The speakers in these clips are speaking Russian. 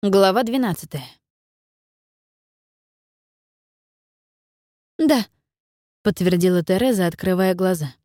Глава 12. «Да», — подтвердила Тереза, открывая глаза.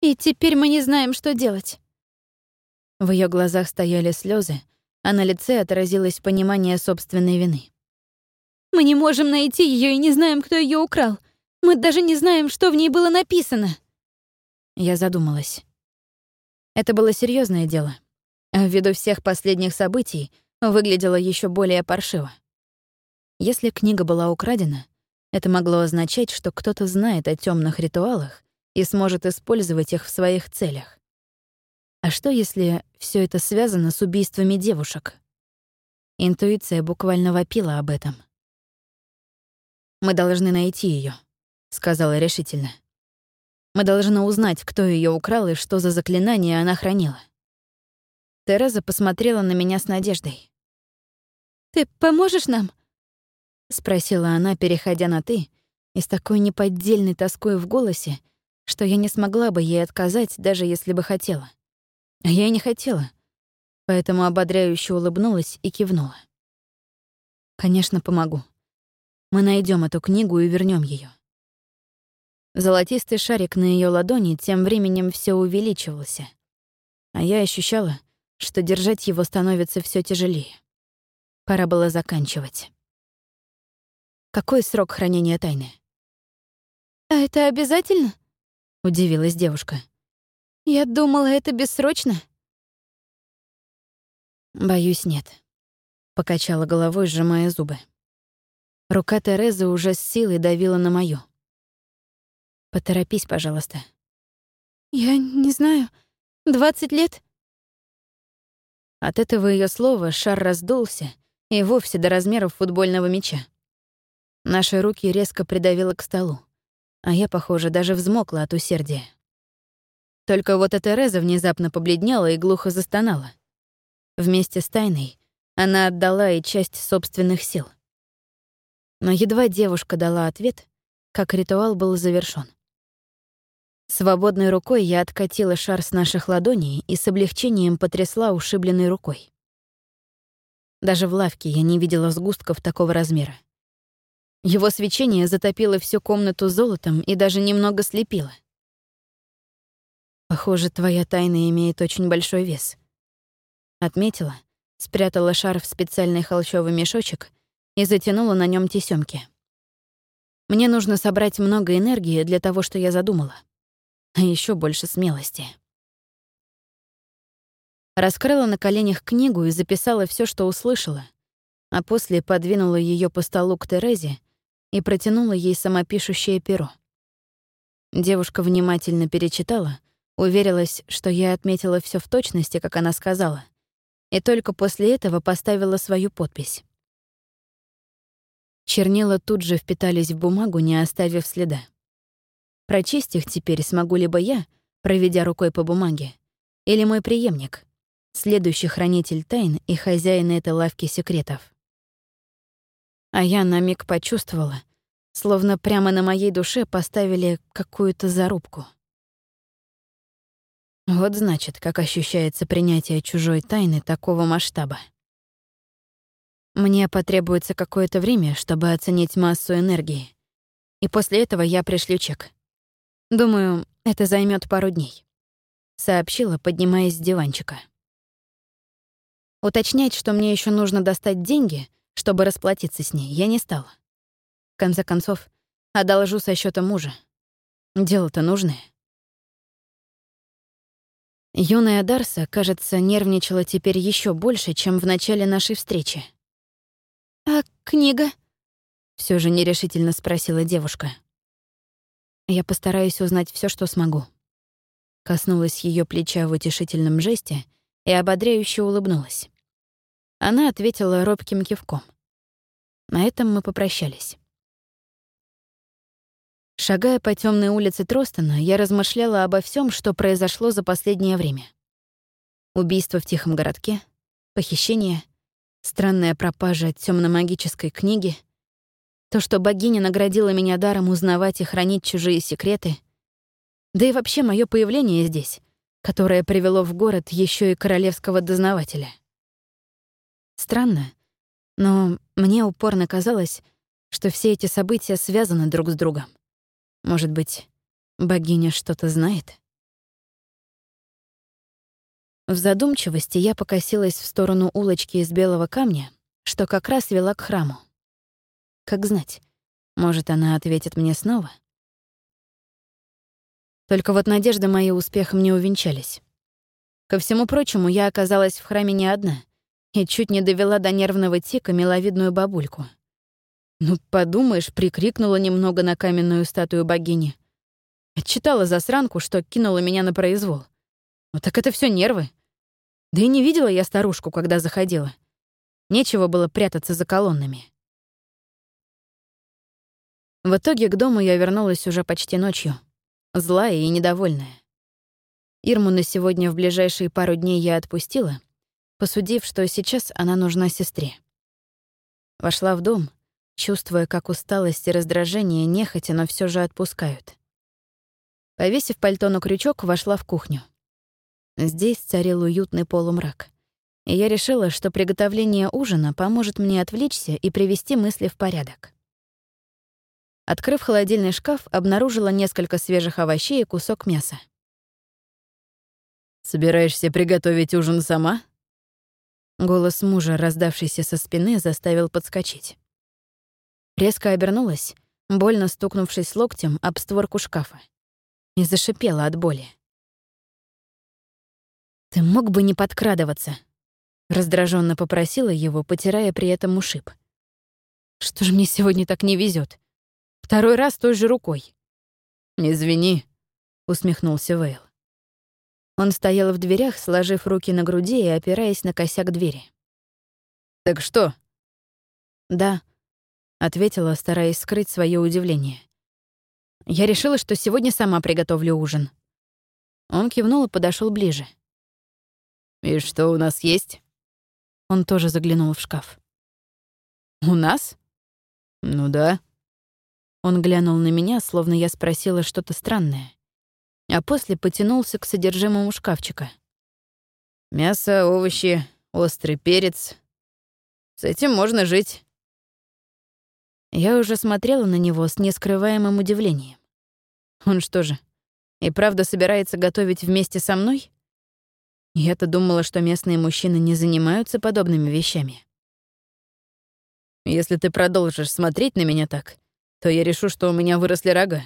«И теперь мы не знаем, что делать». В ее глазах стояли слезы, а на лице отразилось понимание собственной вины. «Мы не можем найти ее и не знаем, кто ее украл. Мы даже не знаем, что в ней было написано». Я задумалась. Это было серьезное дело. Ввиду всех последних событий — выглядело еще более паршиво. Если книга была украдена, это могло означать, что кто-то знает о темных ритуалах и сможет использовать их в своих целях. А что, если все это связано с убийствами девушек? Интуиция буквально вопила об этом. «Мы должны найти ее, сказала решительно. «Мы должны узнать, кто ее украл и что за заклинание она хранила». Тереза посмотрела на меня с надеждой. «Ты поможешь нам?» — спросила она, переходя на «ты», и с такой неподдельной тоской в голосе, что я не смогла бы ей отказать, даже если бы хотела. А я и не хотела, поэтому ободряюще улыбнулась и кивнула. «Конечно, помогу. Мы найдем эту книгу и вернем ее. Золотистый шарик на ее ладони тем временем все увеличивался, а я ощущала, что держать его становится все тяжелее. Пора было заканчивать. Какой срок хранения тайны? «А это обязательно?» — удивилась девушка. «Я думала, это бессрочно». «Боюсь, нет», — покачала головой, сжимая зубы. Рука Терезы уже с силой давила на мою. «Поторопись, пожалуйста». «Я не знаю. Двадцать лет?» От этого ее слова шар раздулся, и вовсе до размеров футбольного мяча. Наши руки резко придавило к столу, а я, похоже, даже взмокла от усердия. Только вот эта Тереза внезапно побледнела и глухо застонала. Вместе с тайной она отдала и часть собственных сил. Но едва девушка дала ответ, как ритуал был завершён. Свободной рукой я откатила шар с наших ладоней и с облегчением потрясла ушибленной рукой. Даже в лавке я не видела сгустков такого размера. Его свечение затопило всю комнату золотом и даже немного слепило. «Похоже, твоя тайна имеет очень большой вес». Отметила, спрятала шар в специальный холщовый мешочек и затянула на нем тесёмки. Мне нужно собрать много энергии для того, что я задумала. А еще больше смелости. Раскрыла на коленях книгу и записала все, что услышала, а после подвинула ее по столу к Терезе и протянула ей самопишущее перо. Девушка внимательно перечитала, уверилась, что я отметила все в точности, как она сказала, и только после этого поставила свою подпись. Чернила тут же впитались в бумагу, не оставив следа. Прочесть их теперь смогу либо я, проведя рукой по бумаге, или мой преемник, следующий хранитель тайн и хозяин этой лавки секретов. А я на миг почувствовала, словно прямо на моей душе поставили какую-то зарубку. Вот значит, как ощущается принятие чужой тайны такого масштаба. Мне потребуется какое-то время, чтобы оценить массу энергии. И после этого я пришлю чек. Думаю, это займет пару дней. Сообщила, поднимаясь с диванчика. Уточнять, что мне еще нужно достать деньги, чтобы расплатиться с ней, я не стала. В конце концов, одолжу со счета мужа. Дело-то нужное. Юная Дарса, кажется, нервничала теперь еще больше, чем в начале нашей встречи. «А книга?» — все же нерешительно спросила девушка. «Я постараюсь узнать все, что смогу». Коснулась ее плеча в утешительном жесте и ободряюще улыбнулась. Она ответила робким кивком. На этом мы попрощались. Шагая по темной улице Тростона, я размышляла обо всем, что произошло за последнее время. Убийство в тихом городке, похищение, странная пропажа темно-магической книги, то, что богиня наградила меня даром узнавать и хранить чужие секреты, да и вообще мое появление здесь, которое привело в город еще и королевского дознавателя — Странно, но мне упорно казалось, что все эти события связаны друг с другом. Может быть, богиня что-то знает? В задумчивости я покосилась в сторону улочки из белого камня, что как раз вела к храму. Как знать, может, она ответит мне снова? Только вот надежды мои успехом не увенчались. Ко всему прочему, я оказалась в храме не одна и чуть не довела до нервного тика миловидную бабульку. Ну, подумаешь, прикрикнула немного на каменную статую богини. Отчитала засранку, что кинула меня на произвол. Ну так это все нервы. Да и не видела я старушку, когда заходила. Нечего было прятаться за колоннами. В итоге к дому я вернулась уже почти ночью, злая и недовольная. Ирму на сегодня в ближайшие пару дней я отпустила, посудив, что сейчас она нужна сестре. Вошла в дом, чувствуя, как усталость и раздражение нехотя, но все же отпускают. Повесив пальто на крючок, вошла в кухню. Здесь царил уютный полумрак. И я решила, что приготовление ужина поможет мне отвлечься и привести мысли в порядок. Открыв холодильный шкаф, обнаружила несколько свежих овощей и кусок мяса. «Собираешься приготовить ужин сама?» Голос мужа, раздавшийся со спины, заставил подскочить. Резко обернулась, больно стукнувшись локтем об створку шкафа, и зашипела от боли. «Ты мог бы не подкрадываться?» Раздраженно попросила его, потирая при этом ушиб. «Что же мне сегодня так не везет? Второй раз той же рукой». «Извини», — усмехнулся Вейл. Он стоял в дверях, сложив руки на груди и опираясь на косяк двери. «Так что?» «Да», — ответила, стараясь скрыть свое удивление. «Я решила, что сегодня сама приготовлю ужин». Он кивнул и подошел ближе. «И что у нас есть?» Он тоже заглянул в шкаф. «У нас?» «Ну да». Он глянул на меня, словно я спросила что-то странное а после потянулся к содержимому шкафчика. «Мясо, овощи, острый перец. С этим можно жить». Я уже смотрела на него с нескрываемым удивлением. Он что же, и правда собирается готовить вместе со мной? Я-то думала, что местные мужчины не занимаются подобными вещами. Если ты продолжишь смотреть на меня так, то я решу, что у меня выросли рога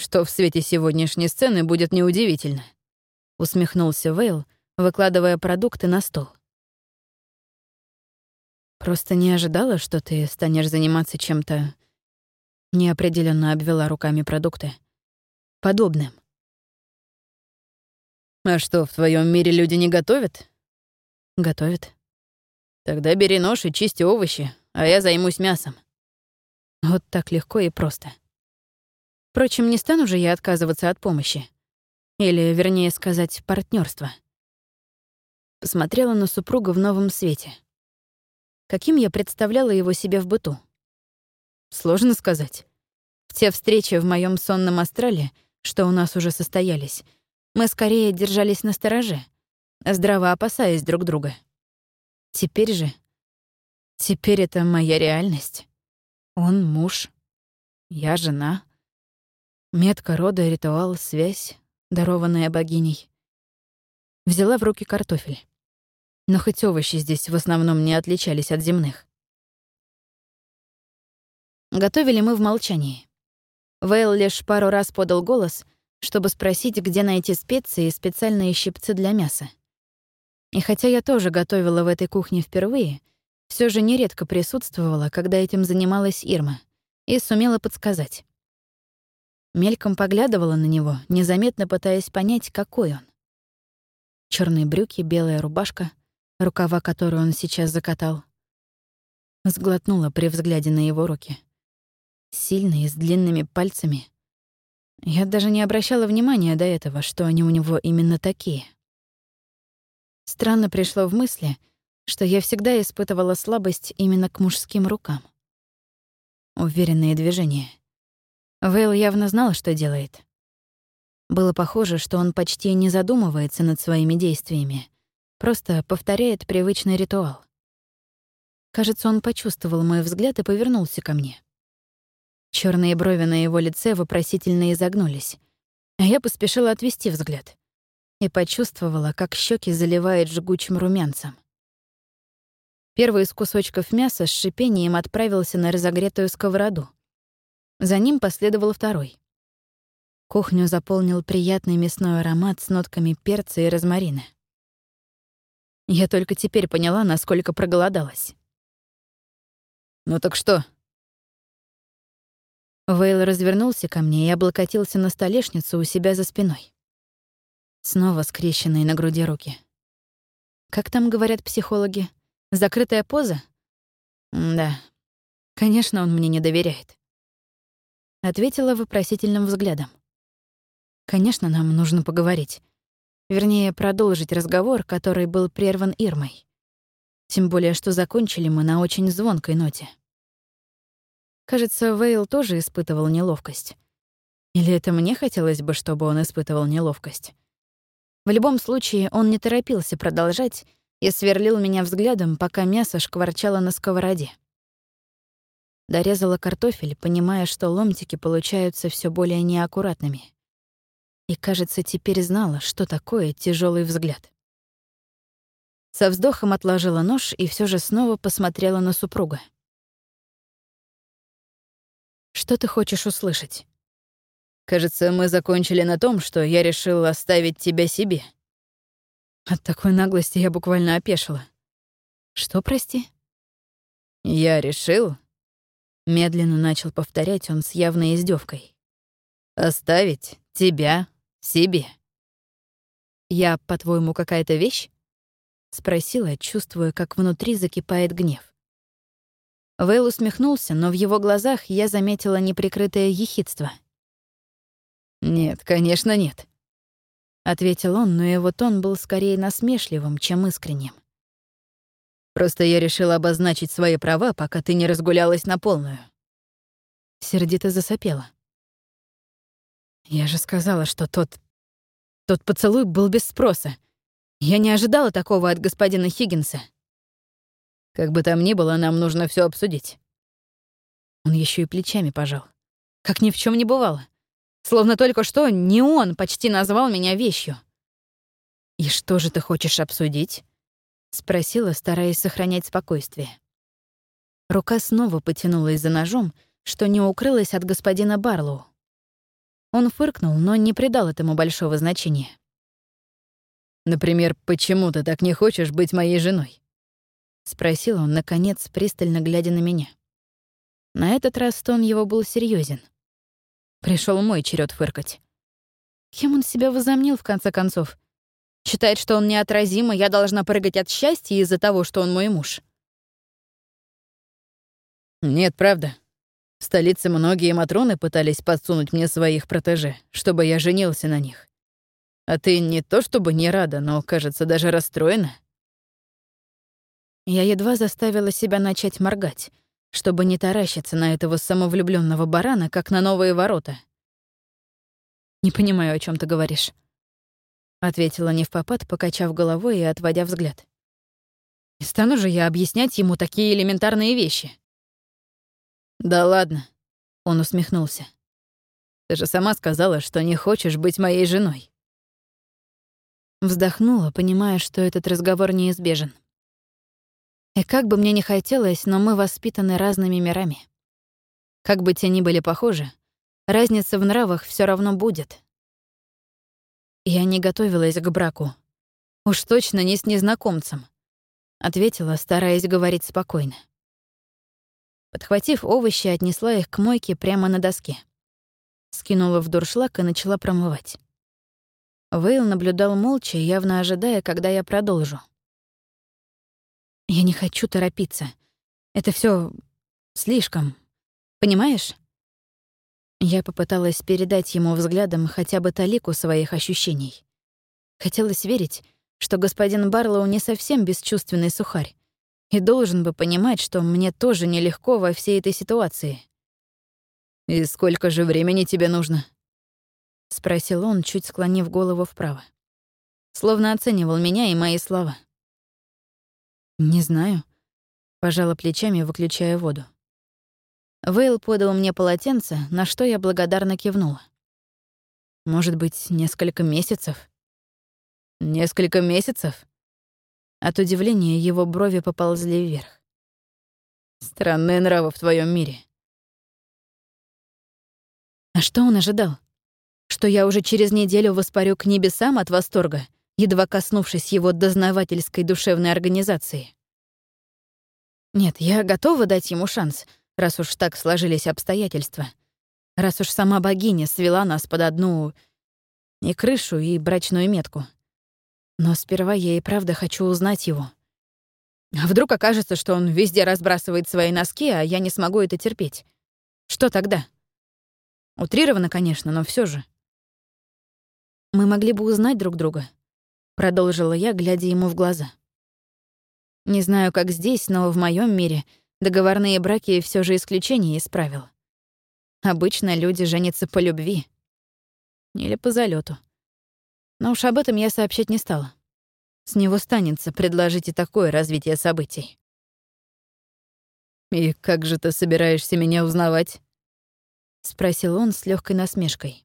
что в свете сегодняшней сцены будет неудивительно», — усмехнулся Вейл, выкладывая продукты на стол. «Просто не ожидала, что ты станешь заниматься чем-то...» Неопределенно обвела руками продукты. «Подобным». «А что, в твоем мире люди не готовят?» «Готовят». «Тогда бери нож и чисти овощи, а я займусь мясом». Вот так легко и просто. Впрочем, не стану же я отказываться от помощи. Или, вернее сказать, партнерства. Посмотрела на супруга в новом свете. Каким я представляла его себе в быту? Сложно сказать. В те встречи в моем сонном астрале, что у нас уже состоялись, мы скорее держались на стороже, здраво опасаясь друг друга. Теперь же... Теперь это моя реальность. Он муж, я жена. Метка рода, ритуал, связь, дарованная богиней. Взяла в руки картофель. Но хоть овощи здесь в основном не отличались от земных. Готовили мы в молчании. Вейл лишь пару раз подал голос, чтобы спросить, где найти специи и специальные щипцы для мяса. И хотя я тоже готовила в этой кухне впервые, все же нередко присутствовала, когда этим занималась Ирма, и сумела подсказать. Мельком поглядывала на него, незаметно пытаясь понять, какой он. Черные брюки, белая рубашка, рукава которую он сейчас закатал. Сглотнула при взгляде на его руки. Сильные, с длинными пальцами. Я даже не обращала внимания до этого, что они у него именно такие. Странно пришло в мысли, что я всегда испытывала слабость именно к мужским рукам. Уверенные движения — Вейл явно знал, что делает. Было похоже, что он почти не задумывается над своими действиями, просто повторяет привычный ритуал. Кажется, он почувствовал мой взгляд и повернулся ко мне. Черные брови на его лице вопросительно изогнулись, а я поспешила отвести взгляд и почувствовала, как щеки заливает жгучим румянцем. Первый из кусочков мяса с шипением отправился на разогретую сковороду. За ним последовал второй. Кухню заполнил приятный мясной аромат с нотками перца и розмарина. Я только теперь поняла, насколько проголодалась. «Ну так что?» Вейл развернулся ко мне и облокотился на столешницу у себя за спиной. Снова скрещенные на груди руки. Как там говорят психологи? Закрытая поза? М да. Конечно, он мне не доверяет. Ответила вопросительным взглядом. Конечно, нам нужно поговорить. Вернее, продолжить разговор, который был прерван Ирмой. Тем более, что закончили мы на очень звонкой ноте. Кажется, Вейл тоже испытывал неловкость. Или это мне хотелось бы, чтобы он испытывал неловкость? В любом случае, он не торопился продолжать и сверлил меня взглядом, пока мясо шкварчало на сковороде. Дорезала картофель, понимая, что ломтики получаются все более неаккуратными. И, кажется, теперь знала, что такое тяжелый взгляд. Со вздохом отложила нож и все же снова посмотрела на супруга. «Что ты хочешь услышать?» «Кажется, мы закончили на том, что я решил оставить тебя себе», от такой наглости я буквально опешила. «Что, прости?» «Я решил...» Медленно начал повторять он с явной издевкой. «Оставить тебя себе». «Я, по-твоему, какая-то вещь?» Спросила, чувствуя, как внутри закипает гнев. Вейл усмехнулся, но в его глазах я заметила неприкрытое ехидство. «Нет, конечно, нет. — ответил он, но его тон был скорее насмешливым, чем искренним. «Просто я решил обозначить свои права, пока ты не разгулялась на полную». Сердито засопела. «Я же сказала, что тот... тот поцелуй был без спроса. Я не ожидала такого от господина Хиггинса». «Как бы там ни было, нам нужно все обсудить». Он еще и плечами пожал. Как ни в чем не бывало. Словно только что не он почти назвал меня вещью. «И что же ты хочешь обсудить?» — спросила, стараясь сохранять спокойствие. Рука снова потянулась за ножом, что не укрылась от господина Барлоу. Он фыркнул, но не придал этому большого значения. «Например, почему ты так не хочешь быть моей женой?» — спросил он, наконец, пристально глядя на меня. На этот раз тон его был серьезен. Пришел мой черед фыркать. Кем он себя возомнил, в конце концов? Считает, что он неотразим, и я должна прыгать от счастья из-за того, что он мой муж. Нет, правда. В столице многие матроны пытались подсунуть мне своих протеже, чтобы я женился на них. А ты не то чтобы не рада, но, кажется, даже расстроена. Я едва заставила себя начать моргать, чтобы не таращиться на этого самовлюбленного барана, как на новые ворота. «Не понимаю, о чем ты говоришь», — ответила не в попад, покачав головой и отводя взгляд. «Не стану же я объяснять ему такие элементарные вещи». «Да ладно», — он усмехнулся. «Ты же сама сказала, что не хочешь быть моей женой». Вздохнула, понимая, что этот разговор неизбежен. И как бы мне ни хотелось, но мы воспитаны разными мирами. Как бы те ни были похожи, разница в нравах все равно будет. Я не готовилась к браку. Уж точно не с незнакомцем, ответила, стараясь говорить спокойно. Подхватив овощи, отнесла их к мойке прямо на доске. Скинула в дуршлаг и начала промывать. Вейл наблюдал молча, явно ожидая, когда я продолжу. Я не хочу торопиться. Это все слишком. Понимаешь? Я попыталась передать ему взглядом хотя бы талику своих ощущений. Хотелось верить, что господин Барлоу не совсем бесчувственный сухарь и должен бы понимать, что мне тоже нелегко во всей этой ситуации. «И сколько же времени тебе нужно?» — спросил он, чуть склонив голову вправо. Словно оценивал меня и мои слова. Не знаю. Пожала плечами, выключая воду. Вейл подал мне полотенце, на что я благодарно кивнула. Может быть, несколько месяцев? Несколько месяцев? От удивления его брови поползли вверх. Странные нравы в твоем мире. А что он ожидал? Что я уже через неделю воспарю к небесам от восторга, едва коснувшись его дознавательской душевной организации? Нет, я готова дать ему шанс, раз уж так сложились обстоятельства. Раз уж сама богиня свела нас под одну и крышу, и брачную метку. Но сперва я и правда хочу узнать его. А вдруг окажется, что он везде разбрасывает свои носки, а я не смогу это терпеть? Что тогда? Утрированно, конечно, но все же. Мы могли бы узнать друг друга, продолжила я, глядя ему в глаза. Не знаю, как здесь, но в моем мире договорные браки все же исключение из правил. Обычно люди женятся по любви. Или по залету. Но уж об этом я сообщать не стала. С него станется предложить и такое развитие событий. «И как же ты собираешься меня узнавать?» — спросил он с легкой насмешкой.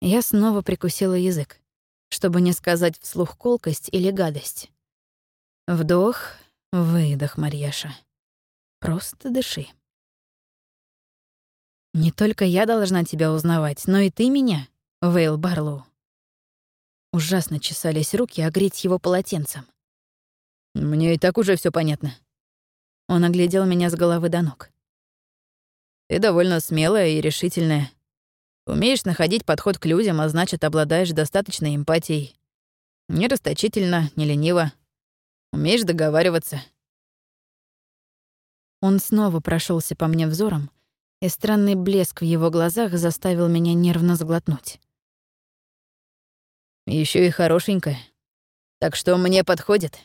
Я снова прикусила язык, чтобы не сказать вслух колкость или гадость. Вдох, выдох, Марьяша. Просто дыши. Не только я должна тебя узнавать, но и ты меня, Вейл Барлоу. Ужасно чесались руки огреть его полотенцем. Мне и так уже все понятно. Он оглядел меня с головы до ног. Ты довольно смелая и решительная. Умеешь находить подход к людям, а значит, обладаешь достаточной эмпатией. Не расточительно, не лениво. Умеешь договариваться. Он снова прошелся по мне взором, и странный блеск в его глазах заставил меня нервно сглотнуть. Еще и хорошенькая. Так что мне подходит.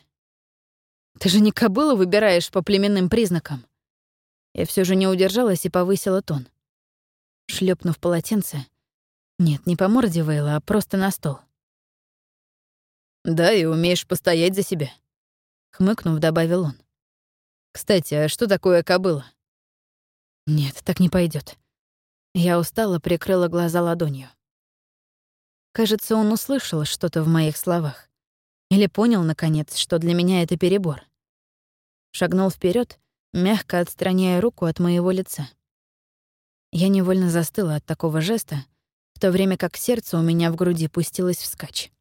Ты же не кобылу выбираешь по племенным признакам. Я все же не удержалась и повысила тон. Шлепнув полотенце. Нет, не по морде Вейла, а просто на стол. Да, и умеешь постоять за себя. Хмыкнув, добавил он. Кстати, а что такое кобыла? Нет, так не пойдет. Я устало прикрыла глаза ладонью. Кажется, он услышал что-то в моих словах. Или понял, наконец, что для меня это перебор. Шагнул вперед, мягко отстраняя руку от моего лица. Я невольно застыла от такого жеста, в то время как сердце у меня в груди пустилось вскачь.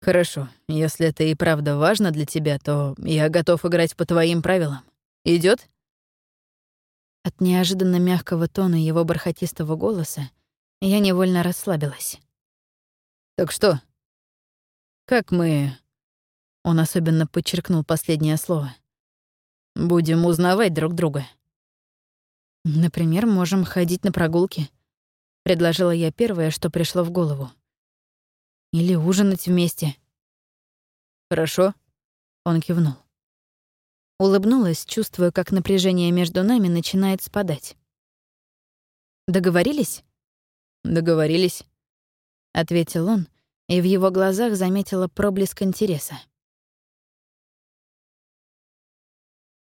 «Хорошо, если это и правда важно для тебя, то я готов играть по твоим правилам. Идет? От неожиданно мягкого тона его бархатистого голоса я невольно расслабилась. «Так что? Как мы...» Он особенно подчеркнул последнее слово. «Будем узнавать друг друга». «Например, можем ходить на прогулки», — предложила я первое, что пришло в голову. «Или ужинать вместе». «Хорошо», — он кивнул. Улыбнулась, чувствуя, как напряжение между нами начинает спадать. «Договорились?» Договорились, ответил он, и в его глазах заметила проблеск интереса.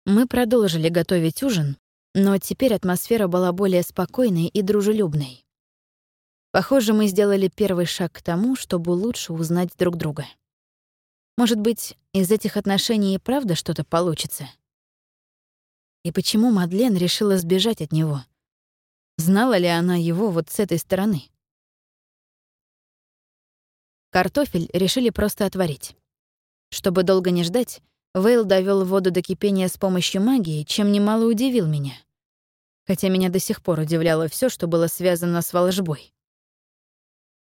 Мы продолжили готовить ужин, но теперь атмосфера была более спокойной и дружелюбной. Похоже, мы сделали первый шаг к тому, чтобы лучше узнать друг друга. Может быть, из этих отношений и правда что-то получится? И почему Мадлен решила сбежать от него? Знала ли она его вот с этой стороны? Картофель решили просто отварить. Чтобы долго не ждать, Вейл довел воду до кипения с помощью магии, чем немало удивил меня. Хотя меня до сих пор удивляло все, что было связано с волжбой.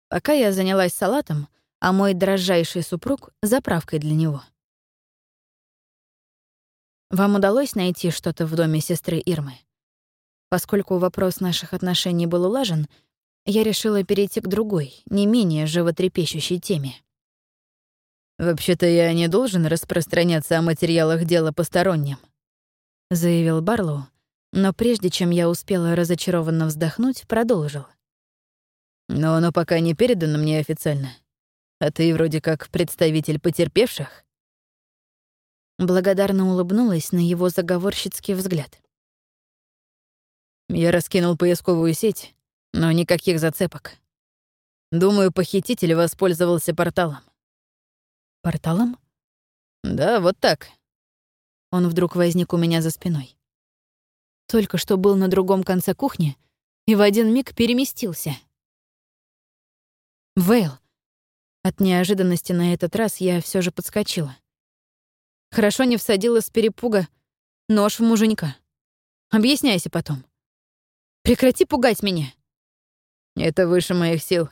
Пока я занялась салатом, а мой дрожайший супруг — заправкой для него. «Вам удалось найти что-то в доме сестры Ирмы?» Поскольку вопрос наших отношений был улажен, я решила перейти к другой, не менее животрепещущей теме. «Вообще-то я не должен распространяться о материалах дела посторонним», — заявил Барлоу, но прежде чем я успела разочарованно вздохнуть, продолжил. «Но оно пока не передано мне официально. А ты вроде как представитель потерпевших?» Благодарно улыбнулась на его заговорщицкий взгляд. Я раскинул поисковую сеть, но никаких зацепок. Думаю, похититель воспользовался порталом. Порталом? Да, вот так. Он вдруг возник у меня за спиной. Только что был на другом конце кухни и в один миг переместился. Вейл. От неожиданности на этот раз я все же подскочила. Хорошо не всадила с перепуга нож в муженька. Объясняйся потом. Прекрати пугать меня. Это выше моих сил.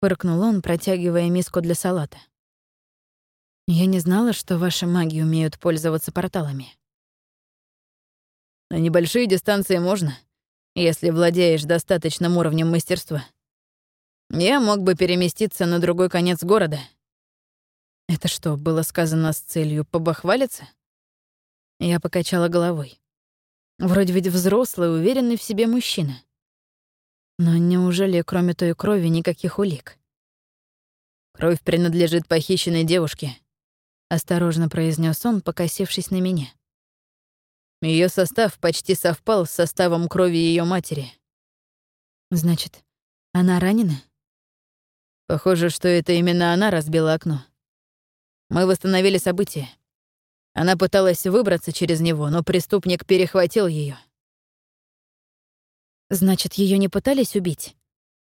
Фыркнул он, протягивая миску для салата. Я не знала, что ваши маги умеют пользоваться порталами. На небольшие дистанции можно, если владеешь достаточным уровнем мастерства. Я мог бы переместиться на другой конец города — это что, было сказано с целью побахвалиться? Я покачала головой. Вроде ведь взрослый, уверенный в себе мужчина. Но неужели кроме той крови никаких улик? Кровь принадлежит похищенной девушке, осторожно произнес он, покосившись на меня. Ее состав почти совпал с составом крови ее матери. Значит, она ранена? Похоже, что это именно она разбила окно. Мы восстановили события. Она пыталась выбраться через него, но преступник перехватил ее. Значит, ее не пытались убить?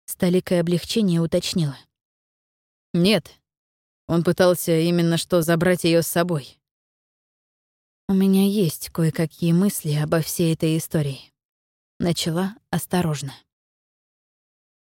Столикое облегчение уточнила. Нет. Он пытался именно что забрать ее с собой. У меня есть кое-какие мысли обо всей этой истории. Начала осторожно.